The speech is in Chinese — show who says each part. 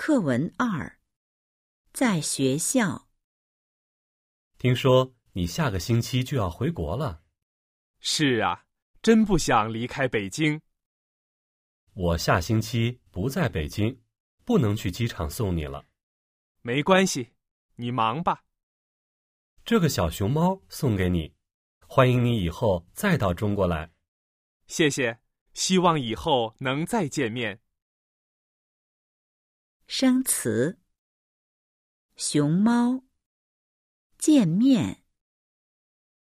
Speaker 1: 课文二，在学校。
Speaker 2: 听说你下个星期就要回国了。
Speaker 3: 是啊，真不想离开北京。
Speaker 2: 我下星期不在北京，不能去机场送你了。
Speaker 3: 没关系，你忙吧。
Speaker 2: 这个小熊猫送给你，欢迎你以后再到中国来。
Speaker 3: 谢谢，希望以后能再见面。
Speaker 1: 生词：熊猫，见面。